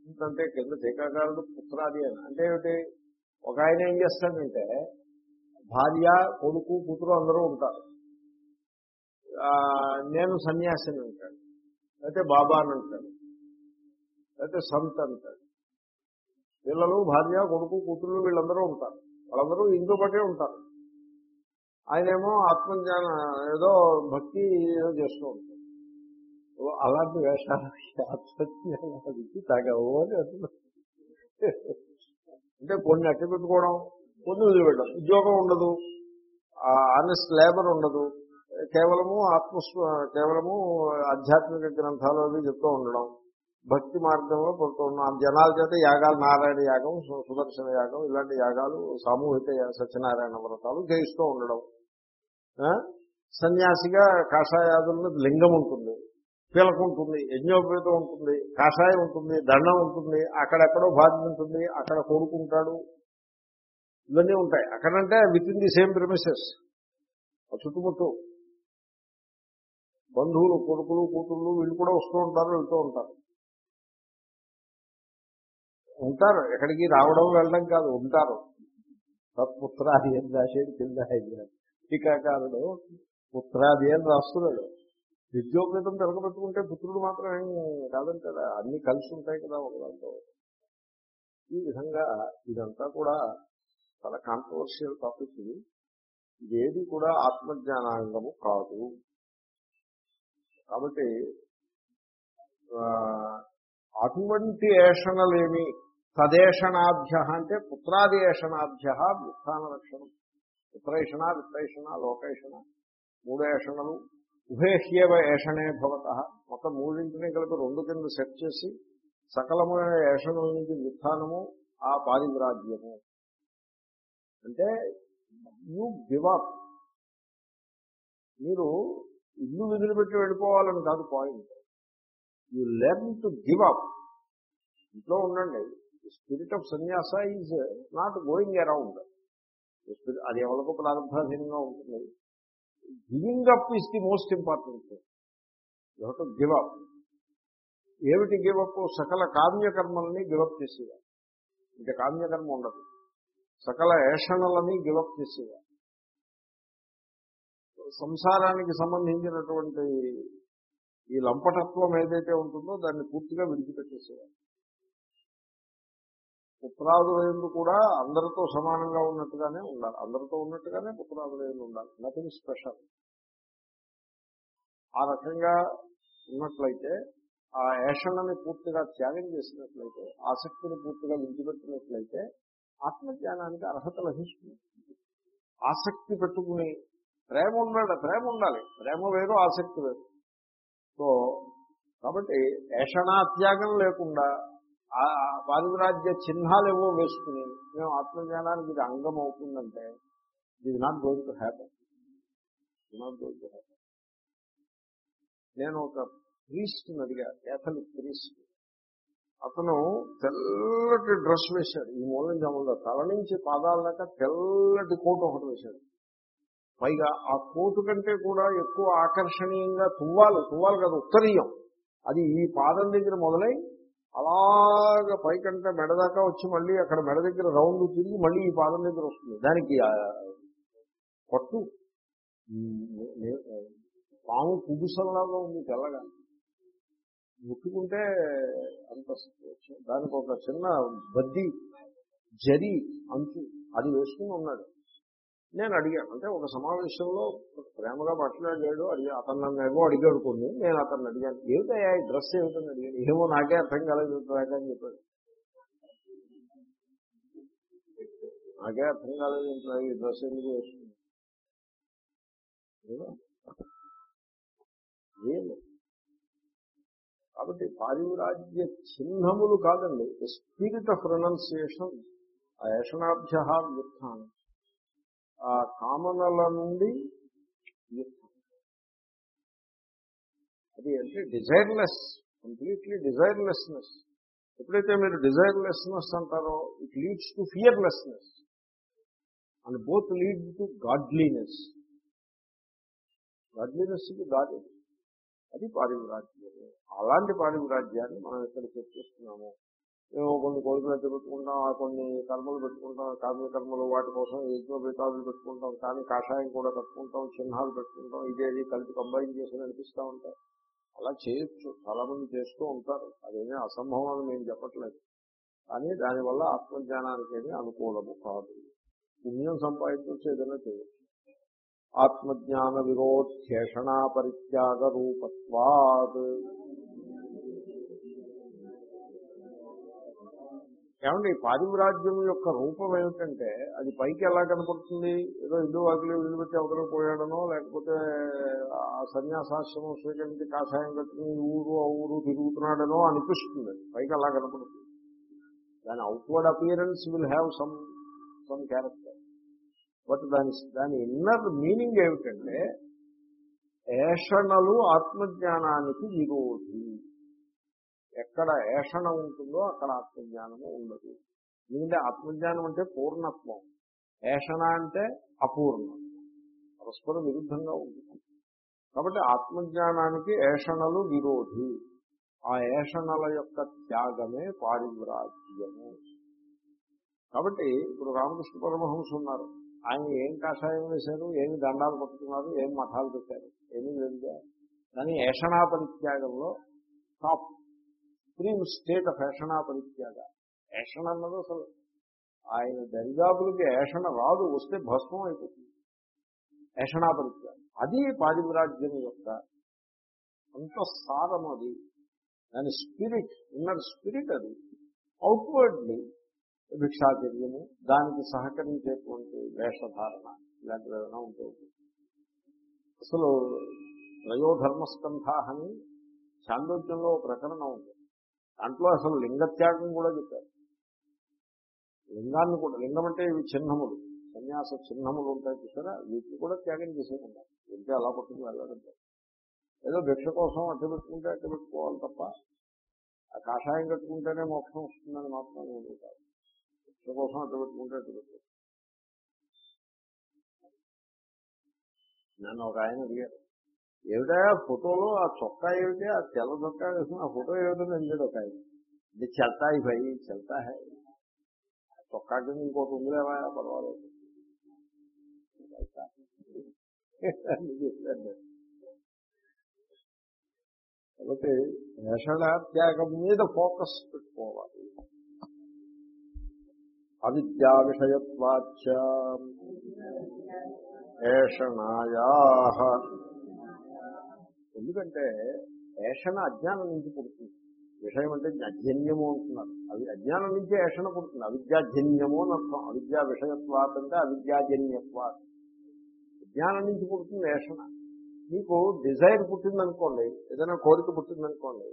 ఎందుకంటే కింద టీకాకారుడు పుత్రాది అని. అంటే ఏమిటి? ఒక ఆయన ఏం చేస్తాడంటే భార్య కొడుకు కూతురు అందరూ ఉంటారు. నేను సన్యాసిని అంటాడు. అయితే బాబా అని అంటాడు. అయితే సంత్ అంటాడు. పిల్లలు భార్య కొడుకు కూతురు వీళ్ళందరూ ఉంటారు. వాళ్ళందరూ ఇంట్లో పట్టే ఉంటారు. ఆయనేమో ఆత్మజ్ఞాన ఏదో భక్తి ఏదో చేస్తూ ఉంటాడు. అలాంటి వేషాలు ఆత్మజ్ఞానానికి తగవని అంటే కొన్ని అట్టి పెట్టుకోవడం కొన్ని వదిలిపెట్టడం. ఉద్యోగం ఉండదు ఆనెస్ట్ లేబర్ ఉండదు. కేవలము ఆత్మస్వ కేవలము ఆధ్యాత్మిక గ్రంథాలు అవి చెప్తూ ఉండడం భక్తి మార్గంలో పడుతూ ఉండడం. జనాల చేత యాగాలు నారాయణ యాగం సు- సుదర్శన యాగం ఇలాంటి యాగాలు సామూహిక సత్యనారాయణ వ్రతాలు చేయిస్తూ ఉండడం. సన్యాసిగా కాషాయాదుల్లో లింగం ఉంటుంది. ఉంటుంది యజ్ఞోపేతం ఉంటుంది కాషాయం ఉంటుంది దండం ఉంటుంది అక్కడెక్కడో బాధ్యత ఉంటుంది అక్కడ కొడుకుంటాడు ఇవన్నీ ఉంటాయి. అక్కడంటే within the same premises చుట్టుముట్టు బంధువులు కొడుకులు కూతుళ్ళు వీళ్ళు కూడా వస్తూ ఉంటారు వెళ్తూ ఉంటారు. ఉంటారు. ఎక్కడికి రావడం వెళ్ళడం కాదు ఉంటారు. తత్పుత్రాది అని రాసేది కింద హైదరాబాద్. టీకాకారుడు పుత్రాది అని రాస్తున్నాడు. విద్యోపేతం తిరగబెట్టుకుంటే పుత్రుడు మాత్రం ఏం కాదంటారా అన్ని కలిసి ఉంటాయి కదా ఒకదాంతో ఈ విధంగా ఇదంతా కూడా చాలా కాంట్రవర్షియల్ టాపిక్ ఇది. కూడా ఆత్మజ్ఞానాంగము కాదు. కాబట్టి అటువంటి ఏషణలేమి తదేషణాభ్య అంటే పుత్రాది ఏషణాభ్య ఉత్థాన లక్షణం పుత్రేషణ విత్తేషణ లోకేషణ మూడు ఏషణలు ఉభయహ్యవ ఏషణే భవత. మొత్తం మూడింటిని కలిపి రెండు కింద సెట్ చేసి సకలమైన ఏషణ నుంచి ఉత్థానము ఆ పారివిరాజ్యము. అంటే యూ గివ్ అప్ మీరు ఇల్లు వదిలిపెట్టి వెళ్ళిపోవాలని కాదు point you learn to give up ఇంట్లో ఉండండి. Spirit of sannyasa is not going around అది ఎవరికో ప్రారంభాధీనంగా ఉంటుంది. Giving up is the most important you to give up ఏమిటి గివ్ అప్ సకల కామ్యకర్మల్ని గివప్ చేసేవారు. ఇంకా కామ్యకర్మ ఉండదు. సకల ఏషణలని గివప్ చేసేవారు. సంసారానికి సంబంధించినటువంటి ఈ లంపటత్వం ఏదైతే ఉంటుందో దాన్ని పూర్తిగా విడిచిపెట్టేసేవారు. పుత్రాదులందు కూడా అందరితో సమానంగా ఉన్నట్టుగానే ఉండాలి. అందరితో ఉన్నట్టుగానే పుత్రాదులందు ఉండాలి. నథింగ్ స్పెషల్ ఆ రకంగా ఉన్నట్లయితే ఆ ఏషణని పూర్తిగా త్యాగం చేసినట్లయితే ఆసక్తిని పూర్తిగా విడిచిపెట్టినట్లయితే ఆత్మజ్ఞానానికి అర్హత లభిస్తుంది. ఆసక్తి పెట్టుకుని ప్రేమ ఉండాలి ప్రేమ ఉండాలి. ప్రేమ వేరు ఆసక్తి వేరు. సో కాబట్టి ఏషణాత్యాగం లేకుండా ఆ చిహ్నాలు ఏవో వేసుకుని మేము ఆత్మజ్ఞానానికి ఇది అంగం అవుతుందంటే ఇది not going to happen not going to happen నేను ఒక ప్రీస్ట్ని అడిగా కేథలిక్ ప్రీస్ట్ అతను తెల్లటి డ్రెస్ వేశాడు. ఈ మూలం జమంలో తల నుంచి పాదాల దాకా తెల్లటి కోటు ఒకటి వేశాడు. పైగా ఆ కోటు కంటే కూడా ఎక్కువ ఆకర్షణీయంగా తువ్వాలి తువ్వాలి కదా ఉత్తరీయం. అది ఈ పాదం దగ్గర మొదలై అలాగ పైకంటే మెడ దాకా వచ్చి మళ్ళీ అక్కడ మెడ దగ్గర రౌండ్ తిరిగి మళ్ళీ ఈ పాదం దగ్గర వస్తుంది. దానికి ఆ పట్టు పాము పుగుసంలాగా ఉంది తెల్లగా. ముట్టుకుంటే అంత దానికి ఒక చిన్న బద్ది జరి అంచు అది వేసుకుని ఉన్నాడు. నేను అడిగాను. అంటే ఒక సమావేశంలో ప్రేమగా మాట్లాడాడు అడిగా అతను నన్ను ఏమో అడిగాడు కొన్ని. నేను అతను అడిగాను. ఏమిటయ్యా ఈ డ్రెస్ ఏమిటని అడిగాను ఏమో నాకే అర్థం కాలేదు రాక అని చెప్పాడు నాకే అర్థం కాలేదు ఈ డ్రెస్ ఎందుకు వేస్తుంది కాబట్టి పారివరాజ్య చిహ్నములు కాదండి. స్పిరిట్ ఆఫ్ ప్రొనౌన్సియేషన్ ఆ యషణాభ్య వ్యుత్థానం ఆ కామనల నుండి అది అంటే డిజైర్లెస్ కంప్లీట్లీ డిజైర్లెస్నెస్ ఎప్పుడైతే మీరు డిజైర్లెస్నెస్ అంటారో it leads to fearlessness and both lead to godliness గాడ్లీనెస్కి god అది పారివిరాజ్యము. అలాంటి పారివిరాజ్యాన్ని మనం ఇక్కడ చర్చిస్తున్నాము మేము కొన్ని కోరికలు పెట్టుకుంటాం ఆ కొన్ని కర్మలు పెట్టుకుంటాం కామ్య కర్మలు వాటి కోసం యజ్ఞోపేతాలు పెట్టుకుంటాం కానీ కాషాయం కూడా కట్టుకుంటాం చిహ్నాలు పెట్టుకుంటాం ఇదేది కలిపి కంబైన్ చేసి నడిపిస్తూ ఉంటాం. అలా చేయొచ్చు చాలా మంది చేస్తూ ఉంటారు. అదేమీ అసంభవం అని మేము చెప్పట్లేదు. కానీ దానివల్ల ఆత్మజ్ఞానానికి ఏమీ అనుకూలము కాదు. పుణ్యం సంపాదించవచ్చు ఏదైనా చేయొచ్చు. ఆత్మజ్ఞాన విరోధ్యేషణా పరిత్యాగ రూపత్వాద్ ఏమండి ఈ పారివిరాజ్యం యొక్క రూపం ఏమిటంటే అది పైకి ఎలా కనపడుతుంది? ఏదో ఇల్లు వాకిలి వదిలిపెట్టి పెట్టి పోయాడనో లేకపోతే ఆ సన్యాసాశ్రమం స్వీకరించి కాషాయం కట్టుకుని ఊరు ఆ ఊరు తిరుగుతున్నాడనో అనిపిస్తుంది. పైకి అలా కనపడుతుంది. దాని outward appearance will have some some character. But దాని దాని ఇన్నర్ మీనింగ్ ఏమిటంటే ఏషణలు ఆత్మజ్ఞానానికి విరోధి. ఎక్కడ ఏషణ ఉంటుందో అక్కడ ఆత్మజ్ఞానము ఉండదు. ఎందుకంటే ఆత్మజ్ఞానం అంటే పూర్ణత్వం. ఏషణ అంటే అపూర్ణం. పరస్పర విరుద్ధంగా ఉంటుంది. కాబట్టి ఆత్మజ్ఞానానికి ఏషణలు విరోధి. ఆ ఏషణల యొక్క త్యాగమే పారివ్రాజ్యము. కాబట్టి ఇప్పుడు రామకృష్ణ పరమహంస ఉన్నారు. ఆయన ఏం కాషాయం వేశారు? ఏమి దండాలు పట్టుకున్నారు? ఏం మఠాలు పెట్టారు? ఏమీ లేదుగా కానీ ఏషణా పరిత్యాగంలో టాప్. సుప్రీం స్టేట్ ఆఫ్ ఏషణా పరిత్యాగ ఏషణ అన్నది అసలు ఆయన దరిదాపులకి ఏషణ రాదు వస్తే భస్మం అయిపోతుంది. ఏషణా పరిత్యాగం అది పారివిరాజ్యం యొక్క అంత సారం అది. దాని స్పిరిట్ ఇన్నర్ స్పిరిట్ అది. అవుట్వర్డ్లీ భిక్షాచర్యము దానికి సహకరించేటువంటి వేషధారణ ఇలాంటివి ఏదైనా ఉంటుంది. అసలు త్రయోధర్మస్కంధ అని చాంద్రోద్యంలో ప్రకరణం ఉంది. దాంట్లో అసలు లింగత్యాగం కూడా చెప్పారు. లింగాన్ని కూడా లింగం అంటే ఇవి చిహ్నములు. సన్యాస చిహ్నములు ఉంటాయి చూసారా? వీటిని కూడా త్యాగం చేసేయకుండా. వెళ్తే అలా పట్టుకుని వెళ్ళడంతో ఏదో భిక్ష కోసం అట్టు పెట్టుకుంటే అట్టు పెట్టుకోవాలి తప్ప ఆ కాషాయం కట్టుకుంటేనే మోక్షం వస్తుందని మాత్రం ఏమీ కాదు భిక్ష కోసం అట్టు పెట్టుకుంటే అట్టు పెట్టుకో నన్ను ఒక ఆయన అడిగారు. ఏమిటా? ఫోటోలో ఆ చొక్కా ఏమిటి? ఆ తెల్ల చొక్కా వేసిన ఆ ఫోటో ఏమిటని అంటాడు ఒక ఆయన. ఇది చల్తా భయ్ చెల్తా హై. చొక్కా కింద ఇంకోటి ఉందిలేవా పర్వాలేదు. కాబట్టి వేషణ త్యాగం మీద ఫోకస్ పెట్టుకోవాలి. అవిద్యా విషయత్వాచ ఏషణాయా ఎందుకంటే ఏషణ అజ్ఞానం నుంచి పుడుతుంది. విషయం అంటే అజన్యము అంటున్నారు. అవి అజ్ఞానం నుంచే ఏషణ పుడుతుంది. అవిద్యాజన్యము అని అర్థం. అవిద్యా విషయత్వాత్ అంటే అవిద్యాజన్యత్వాత్ అజ్ఞానం నుంచి పుడుతుంది ఏషణ. మీకు డిజైర్ పుట్టిందనుకోండి ఏదైనా కోరిక పుట్టిందనుకోండి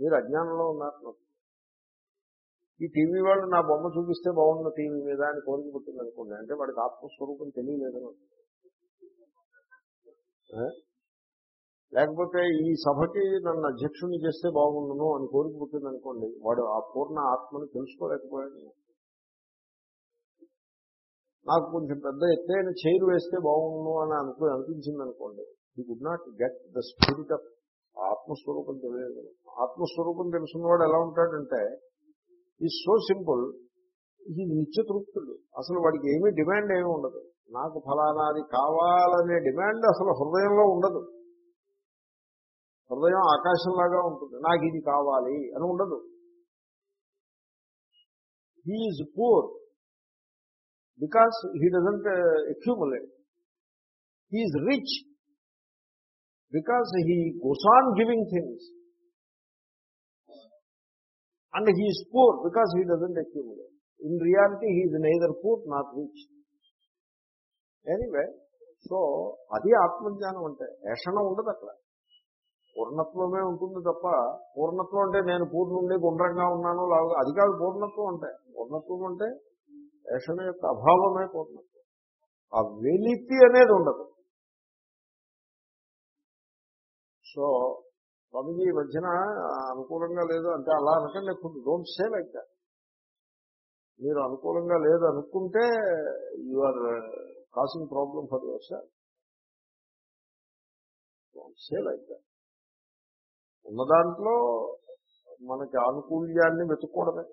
మీరు అజ్ఞానంలో ఉన్నారు. ఈ టీవీ వాళ్ళు నా బొమ్మ చూపిస్తే బాగున్న టీవీ మీద అని కోరిక పుట్టిందనుకోండి అంటే వాడికి ఆత్మస్వరూపం తెలియలేదని లేకపోతే ఈ సభకి నన్ను అధ్యక్షుని చేస్తే బాగుండును అని కోరిక పుట్టిందనుకోండి వాడు ఆ పూర్ణ ఆత్మని తెలుసుకోలేకపోయాడు. నాకు కొంచెం పెద్ద ఎత్తైన చైరు వేస్తే బాగుండు అని అనుకో అనిపించింది అనుకోండి ఈ could not get the spirit of ఆత్మస్వరూపం తెలియదు. ఆత్మస్వరూపం తెలుసున్నవాడు ఎలా ఉంటాడంటే ఈ సో సింపుల్ ఇది నిత్యతృప్తుడు అసలు వాడికి ఏమీ డిమాండ్ ఏమీ ఉండదు. నాకు ఫలానాది కావాలనే డిమాండ్ అసలు హృదయంలో ఉండదు. హృదయం ఆకాశంలాగా ఉంటుంది. నాకు ఇది కావాలి అని ఉండదు. He's poor because he doesn't accumulate he's rich because he goes on giving things and he's poor because he doesn't accumulate in reality he's neither poor not rich anyway so అది ఆత్మజ్ఞానం అంటే ఏషణం ఉండదు అక్కడ. పూర్ణత్వమే ఉంటుంది తప్ప పూర్ణత్వం అంటే నేను పూర్ణుండి గుండ్రంగా ఉన్నాను లాగా అది కాదు పూర్ణత్వం అంటే. పూర్ణత్వం అంటే ఏషణ యొక్క అభావమే పూర్ణత్వం. ఆ వెలితి అనేది ఉండదు. సో స్వామిజీ ఈ మధ్యన అనుకూలంగా లేదు అంటే అలా అనకండి కొంచెం డోంట్ సే లైక్ దాట్ మీరు అనుకూలంగా లేదు అనుకుంటే you are causing problem for yourself don't say like that ఉన్న దాంట్లో మనకి ఆనుకూల్యాన్ని వెతుక్కోవడమే.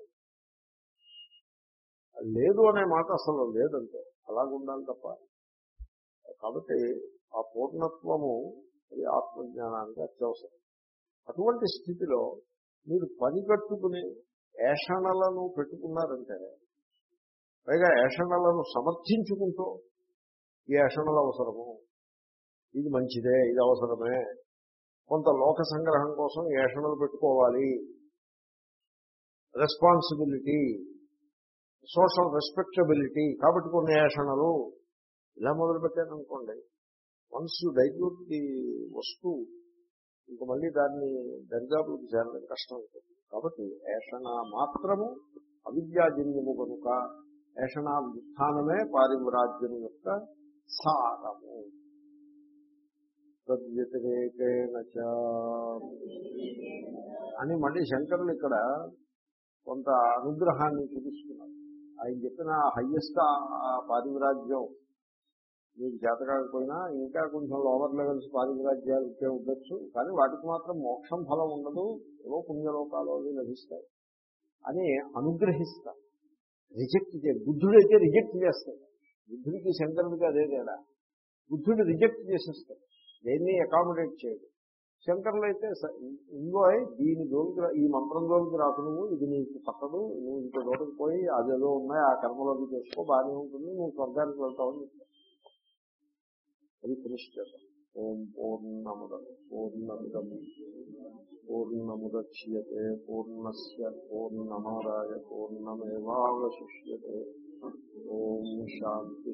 లేదు అనే మాట అసలు లేదంటే అలాగుండాలి తప్ప. కాబట్టి ఆ పూర్ణత్వము అది ఆత్మజ్ఞానానికి అత్యవసరం. అటువంటి స్థితిలో మీరు పని కట్టుకుని ఏషణలను పెట్టుకున్నారంటే పైగా ఏషణలను సమర్థించుకుంటూ ఈ ఏషణలు అవసరము. ఇది మంచిదే ఇది అవసరమే. కొంత లోక సంగ్రహం కోసం ఏషణలు పెట్టుకోవాలి. రెస్పాన్సిబిలిటీ సోషల్ రెస్పెక్టబిలిటీ కాబట్టి కొన్ని ఏషణలు ఇలా మొదలుపెట్టాననుకోండి వన్స్ యూ డైల్యూట్ ది వస్తువు ఇంక మళ్ళీ దాన్ని దరిదాపులకు చేరడం కష్టం అవుతుంది. కాబట్టి ఏషణ మాత్రము అవిద్యాజన్యము కనుక ఏషణ విధానమే పారివ్రాజ్యం యొక్క సారము. తద్వ్యతిరేకేణ అని మళ్ళీ శంకరులు ఇక్కడ కొంత అనుగ్రహాన్ని చూపిస్తున్నారు. ఆయన చెప్పిన హయ్యెస్ట్ పారివిరాజ్యం మీకు చేత కాకపోయినా ఇంకా కొంచెం లోవర్ లెవెల్స్ పారివిరాజ్యాలు ఇచ్చే ఉండొచ్చు కానీ వాటికి మాత్రం మోక్షం ఫలం ఉండదు ఏవో పుణ్యలోకాలు అవి లభిస్తాయి అని అనుగ్రహిస్తా రిజెక్ట్ చే బుద్ధుడైతే రిజెక్ట్ చేస్తాడు. బుద్ధుడికి శంకరుడికి అదే తేడా. బుద్ధుడు రిజెక్ట్ చేసేస్తాడు. దేన్ని అకామిడేట్ చేయడు శంకర్లు అయితే ఇంకో దీని జోలికి రా- ఈ మంత్రం జోలికి రాకు నువ్వు ఇది నీకు పట్టదు నువ్వు ఇంకో చోటకి పోయి అదేదో ఉన్నాయి ఆ కర్మలోకి చేసుకో బాగానే ఉంటుంది నువ్వు స్వర్గానికి వెళ్తావని అని అది ఫినిష్ చేద్దాం ఓం పూర్ణముద పూర్ణమిదం పూర్ణముద్యతే పూర్ణస్ పూర్ణమాదాయ పూర్ణమేవాశిష్యే ఓం శాంతి